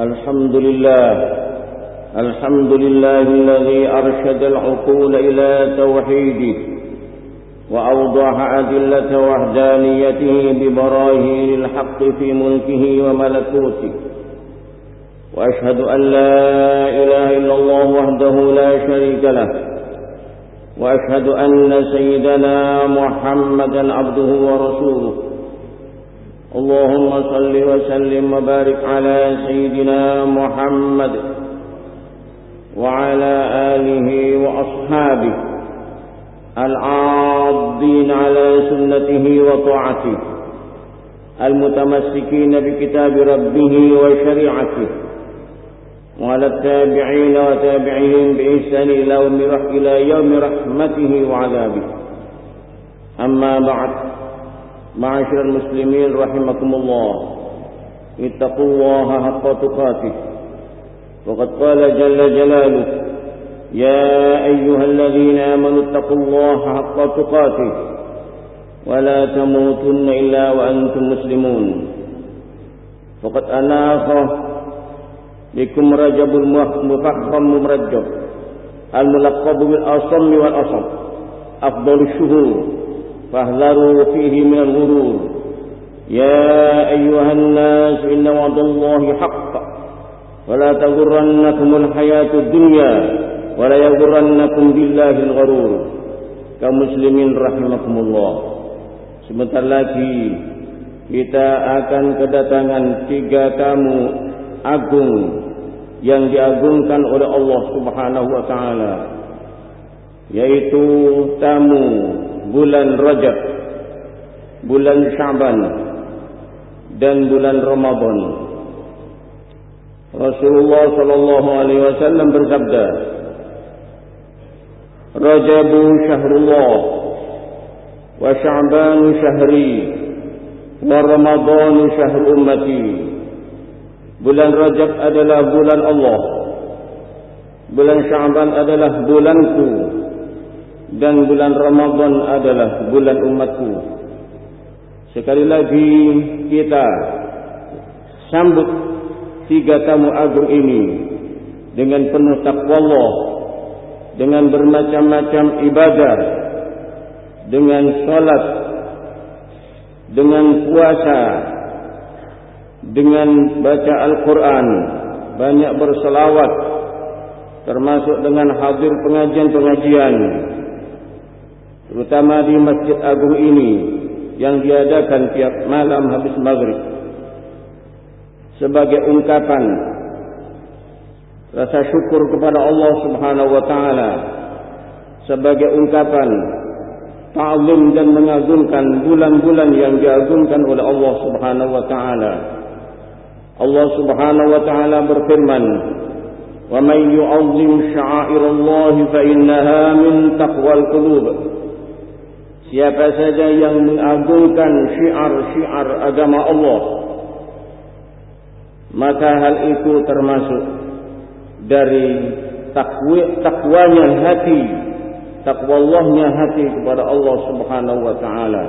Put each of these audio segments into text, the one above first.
الحمد لله الحمد لله الذي أرشد العقول إلى توحيده وأوضح أدلة وحدانيته ببراهين الحق في ملكه وملكوته وأشهد أن لا إله إلا الله وحده لا شريك له وأشهد أن سيدنا محمدا عبده ورسوله. اللهم صل وسلم وبارك على سيدنا محمد وعلى آله وأصحابه العاضين على سنته وطاعته المتمسكين بكتاب ربه وشريعته وعلى التابعين وتابعين بإحسان إلى يوم رحمته وعذابه. أما بعد معاشر المسلمين رحمكم الله. اتقوا الله حق تقاته. وقد قال جل جلاله يا أيها الذين آمنوا اتقوا الله حق تقاته. ولا تموتن إلا وأنتم مسلمون. فقد أناخ بكم رجب المفخم مرجب الملقب بالأصم والأصم أفضل الشهور. فاحذروا فيه من الغرور يا أيها الناس إن وعد الله حق ولا تغرنكم الحياة الدنيا ولا يغرنكم بالله الغرور كمسلمين رحمكم الله sebentar lagi kita akan kedatangan tiga tamu agung yang diagungkan oleh Allah Subhanahu wa taala yaitu tamu bulan Rajab, bulan Syaban dan bulan Ramadan. Rasulullah sallallahu alaihi wasallam bersabda, "Rajabu syahrullah wa Sya'ban syahri wa Ramadan syahr ummati." Bulan Rajab adalah bulan Allah. Bulan Sya'ban adalah bulanku dan bulan Ramadan adalah bulan umatku. Sekali lagi kita sambut tiga tamu agung ini dengan penuh takwa Allah, dengan bermacam-macam ibadah, dengan salat, dengan puasa, dengan baca Al-Quran, banyak berselawat, termasuk dengan hadir pengajian-pengajian terutama di Masjid Agung ini yang diadakan tiap malam habis maghrib. Sebagai ungkapan rasa syukur kepada Allah Subhanahu wa taala sebagai ungkapan ta'zim dan mengagungkan bulan-bulan yang diagungkan oleh Allah Subhanahu wa taala. Allah Subhanahu wa taala berfirman wa may yu'azzim sya'airallahi fa innaha min taqwal qulub Siapa saja yang mengagungkan syiar-syiar agama Allah Maka hal itu termasuk Dari takwa, takwanya hati Takwallahnya hati kepada Allah subhanahu wa ta'ala.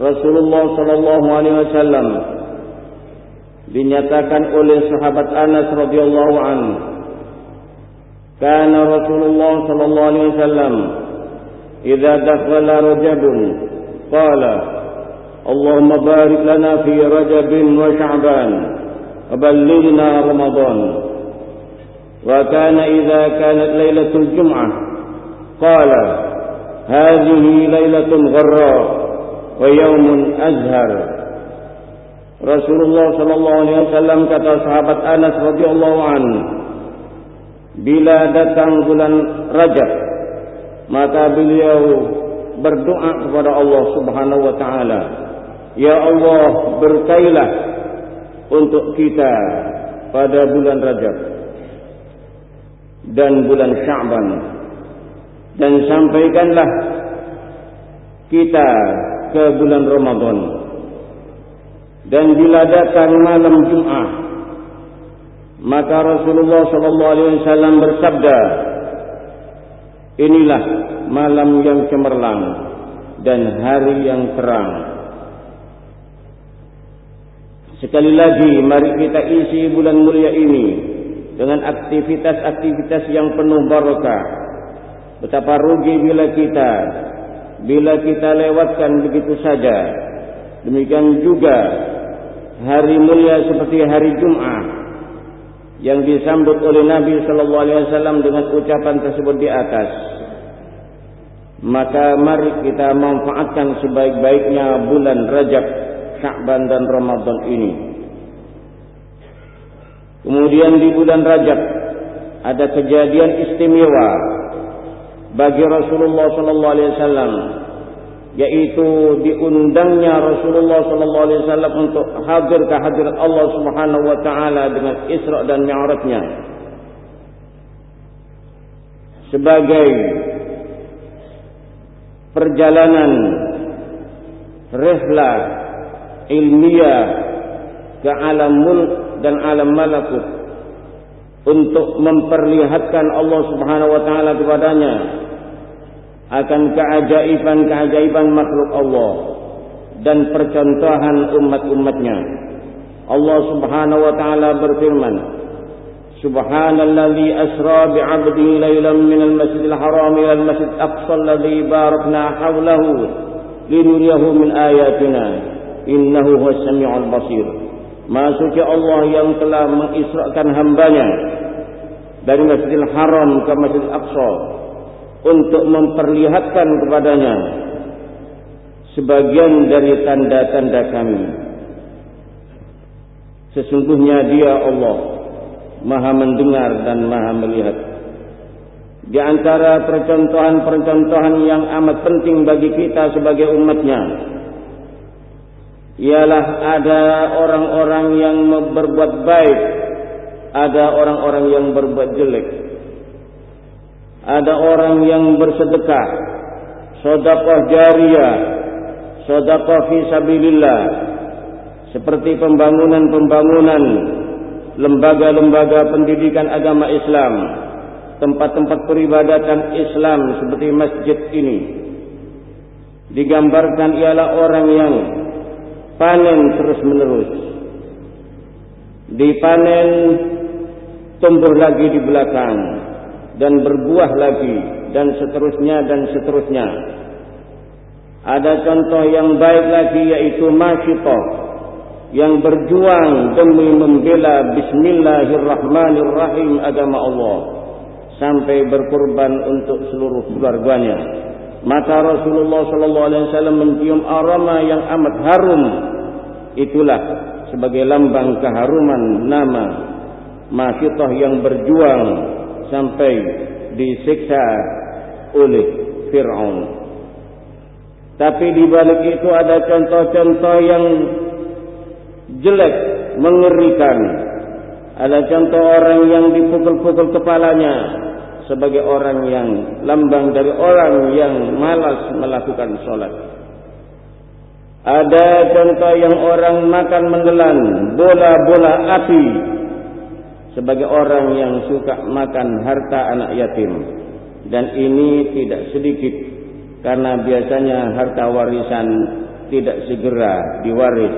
Rasulullah sallallahu alaihi wasallam dinyatakan oleh sahabat Anas radhiyallahu anhu kana Rasulullah sallallahu alaihi wasallam إذا دخل رجب قال اللهم بارك لنا في رجب وشعبان وبلغنا رمضان وكان إذا كانت ليلة الجمعة قال هذه ليلة غراء ويوم أزهر Rasulullah sallallahu alaihi wasallam kata sahabat Anas radhiyallahu an bila datang bulan Rajab maka beliau berdoa kepada Allah Subhanahu wa taala ya Allah berkailah untuk kita pada bulan Rajab dan bulan Sya'ban. Dan sampaikanlah kita ke bulan Ramadan. Dan bila datang malam Jumat maka Rasulullah sallallahu alaihi wasallam bersabda Inilah malam yang cemerlang dan hari yang terang. Sekali lagi mari kita isi bulan mulia ini dengan aktivitas-aktivitas yang penuh barakah. Betapa rugi bila kita bila kita lewatkan begitu saja. Demikian juga hari mulia seperti hari Jumat yang disambut oleh Nabi sallallahu alaihi wasallam dengan ucapan tersebut di atas. Maka mari kita manfaatkan sebaik-baiknya bulan Rajab, Sya'ban dan Ramadan ini. Kemudian di bulan Rajab ada kejadian istimewa bagi Rasulullah sallallahu alaihi wasallam yaitu diundangnya Rasulullah sallallahu alaihi wasallam untuk hadir ke hadirat Allah Subhanahu wa taala dengan Isra dan Mi'rajnya. Sebagai perjalanan rehla ilmiah ke alam mulk dan alam malakut untuk memperlihatkan Allah Subhanahu wa taala kepadanya akan keajaiban-keajaiban makhluk Allah dan percontohan umat-umatnya. Allah Subhanahu wa taala berfirman, Subhanalladzi asra bi'abdihi lailan minal masjidil haram ila al-masjid aqsa alladzi barakna hawlahu linuriyahu min ayatina innahu huwas samiul basir. Maksudnya Allah yang telah mengisrakan hambanya dari Masjidil Haram ke Masjidil Aqsa untuk memperlihatkan kepadanya sebagian dari tanda-tanda kami. Sesungguhnya dia Allah maha mendengar dan maha melihat. Di antara percontohan-percontohan yang amat penting bagi kita sebagai umatnya, ialah ada orang-orang yang berbuat baik, ada orang-orang yang berbuat jelek ada orang yang bersedekah sedekah jariah sedekah fi sabilillah seperti pembangunan-pembangunan lembaga-lembaga pendidikan agama Islam tempat-tempat peribadatan Islam seperti masjid ini. Digambarkan ialah orang yang panen terus-menerus. Dipanen tumbuh lagi di belakang dan berbuah lagi dan seterusnya dan seterusnya. Ada contoh yang baik lagi yaitu Masyitoh yang berjuang demi membela Bismillahirrahmanirrahim agama Allah sampai berkorban untuk seluruh keluarganya. Maka Rasulullah sallallahu alaihi wasallam mencium aroma yang amat harum. Itulah sebagai lambang keharuman nama Masyitoh yang berjuang sampai disiksa oleh Fir'aun. Tapi di balik itu ada contoh-contoh yang jelek, mengerikan. Ada contoh orang yang dipukul-pukul kepalanya sebagai orang yang lambang dari orang yang malas melakukan sholat. Ada contoh yang orang makan menelan bola-bola api sebagai orang yang suka makan harta anak yatim. Dan ini tidak sedikit karena biasanya harta warisan tidak segera diwaris.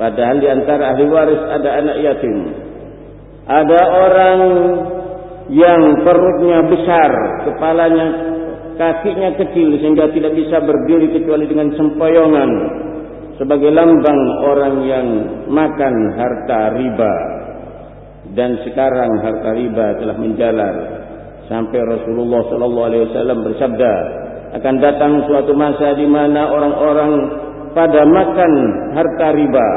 Padahal di antara ahli waris ada anak yatim. Ada orang yang perutnya besar kepalanya kakinya kecil sehingga tidak bisa berdiri kecuali dengan sempoyongan. Sebagai lambang orang yang makan harta riba dan sekarang harta riba telah menjalar sampai Rasulullah sallallahu alaihi wasallam bersabda akan datang suatu masa di mana orang-orang pada makan harta riba.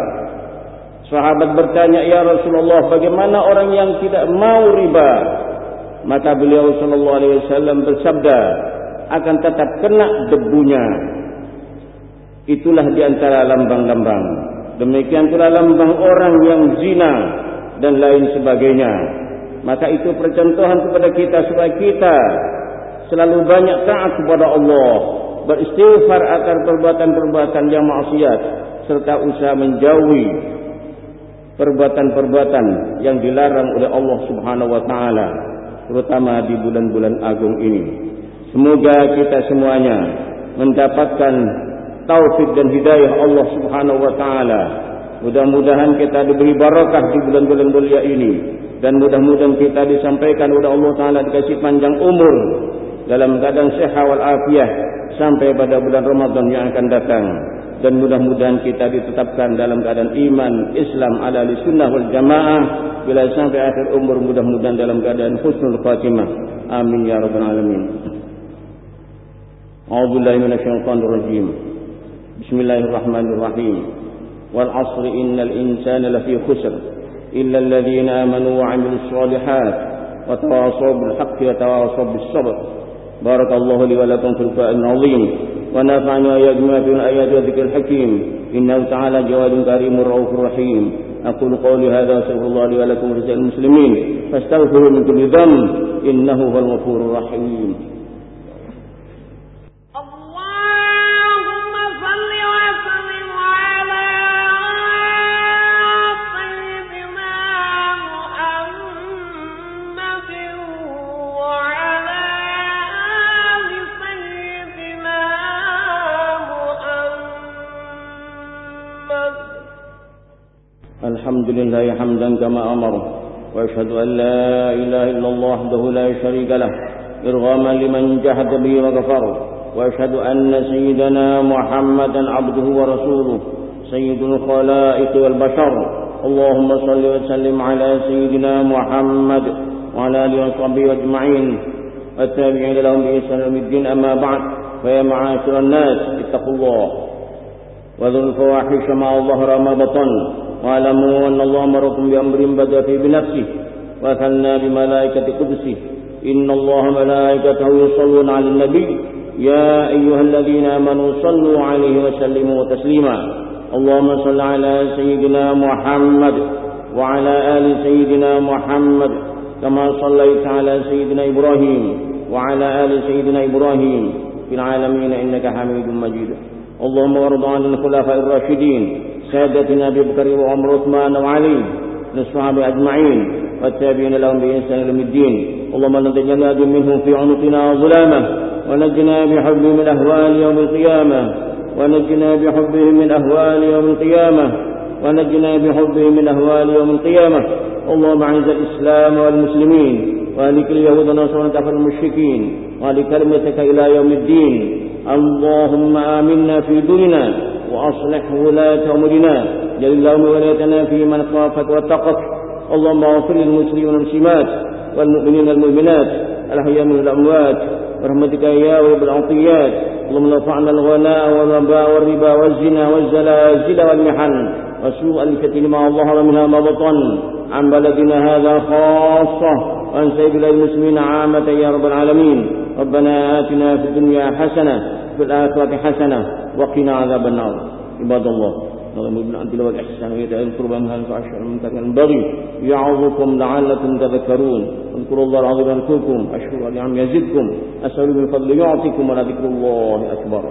Sahabat bertanya, "Ya Rasulullah, bagaimana orang yang tidak mau riba?" Maka beliau sallallahu alaihi wasallam bersabda, "Akan tetap kena debunya." Itulah di antara lambang-lambang. Demikian pula lambang orang yang zina dan lain sebagainya. Maka itu percontohan kepada kita supaya kita selalu banyak taat kepada Allah, beristighfar akan perbuatan-perbuatan yang maksiat serta usaha menjauhi perbuatan-perbuatan yang dilarang oleh Allah Subhanahu wa taala terutama di bulan-bulan agung ini. Semoga kita semuanya mendapatkan taufik dan hidayah Allah Subhanahu wa taala Mudah-mudahan kita diberi barakah di bulan-bulan mulia ini. Dan mudah-mudahan kita disampaikan oleh Allah Ta'ala dikasih panjang umur. Dalam keadaan sehat wal afiah. Sampai pada bulan Ramadan yang akan datang. Dan mudah-mudahan kita ditetapkan dalam keadaan iman, Islam, ala li sunnah wal jamaah. Bila sampai akhir umur mudah-mudahan dalam keadaan khusnul khatimah. Amin ya Rabbul Alamin. A'udhu Allahi minasyaitan rajim. Bismillahirrahmanirrahim. والعصر إن الإنسان لفي خسر إلا الذين آمنوا وعملوا الصالحات وتواصوا بالحق وتواصوا بالصبر. بارك الله لي ولكم في القرآن العظيم ونفعني وإياكم في الآيات والذكر الحكيم. إنه تعالى جواد كريم رؤوف رحيم. أقول قولي هذا وأستغفر الله لي ولكم ولسائر المسلمين. فاستغفروا من كل ذنب إنه هو الغفور الرحيم. الحمد لله حمدا كما أمر وأشهد أن لا إله إلا الله وحده لا شريك له إرغاما لمن جحد به وكفر وأشهد أن سيدنا محمدا عبده ورسوله سيد الخلائق والبشر. اللهم صل وسلم على سيدنا محمد وعلى آله وصحبه أجمعين. والتابعين لهم بإحسان يوم الدين أما بعد فيا معاشر الناس اتقوا الله وذو الفواحش ما ظهر ما بطن واعلموا أن الله أمركم بأمر بدأ فيه بنفسه وثنى بملائكة قدسه إن الله ملائكته يصلون على النبي يا أيها الذين آمنوا صلوا عليه وسلموا تسليما اللهم صل على سيدنا محمد وعلى آل سيدنا محمد كما صليت على سيدنا إبراهيم وعلى آل سيدنا إبراهيم في العالمين إنك حميد مجيد اللهم وارض عن الخلفاء الراشدين سادتنا أبي بكر وعمر عثمان وعلي للصحابة أجمعين والتابعين لهم بإحسان إلى الدين. اللهم نتجناد منهم في عنقنا وظلامه ونجنا بحبه من أهوال يوم القيامة ونجنا بحبه من أهوال يوم القيامة ونجنا بحبه من أهوال يوم القيامة. اللهم أعز الإسلام والمسلمين وأهلك اليهود ونصر كفر المشركين ولكلمتك إلى يوم الدين. اللهم آمنا في دنيا وأصلح ولاة أمرنا. جل اللهم ولايتنا في من خافك واتقك اللهم اغفر للمسلمين والمسلمات والمؤمنين والمؤمنات. الأحياء من الأموات. برحمتك يا رب العطيات. اللهم ارفعنا الغناء والوباء والربا والزنا والزلازل والمحن وسوء الفتن ما ظهر منها ما بطن. عن بلدنا هذا خاصة. وعن سيد المسلمين عامة يا رب العالمين. ربنا آتنا في الدنيا حسنة في الآخرة حسنة. وقنا عذاب النار. عباد الله نظم ابن عبد الله والإحسان ويدعي القربى من الفحش والمنكر والبغي يعظكم لعلكم تذكرون. اذكروا الله العظيم يذكركم. أشكر نعم يزدكم. أسأل من فضل يعطيكم ولذكر الله أكبر.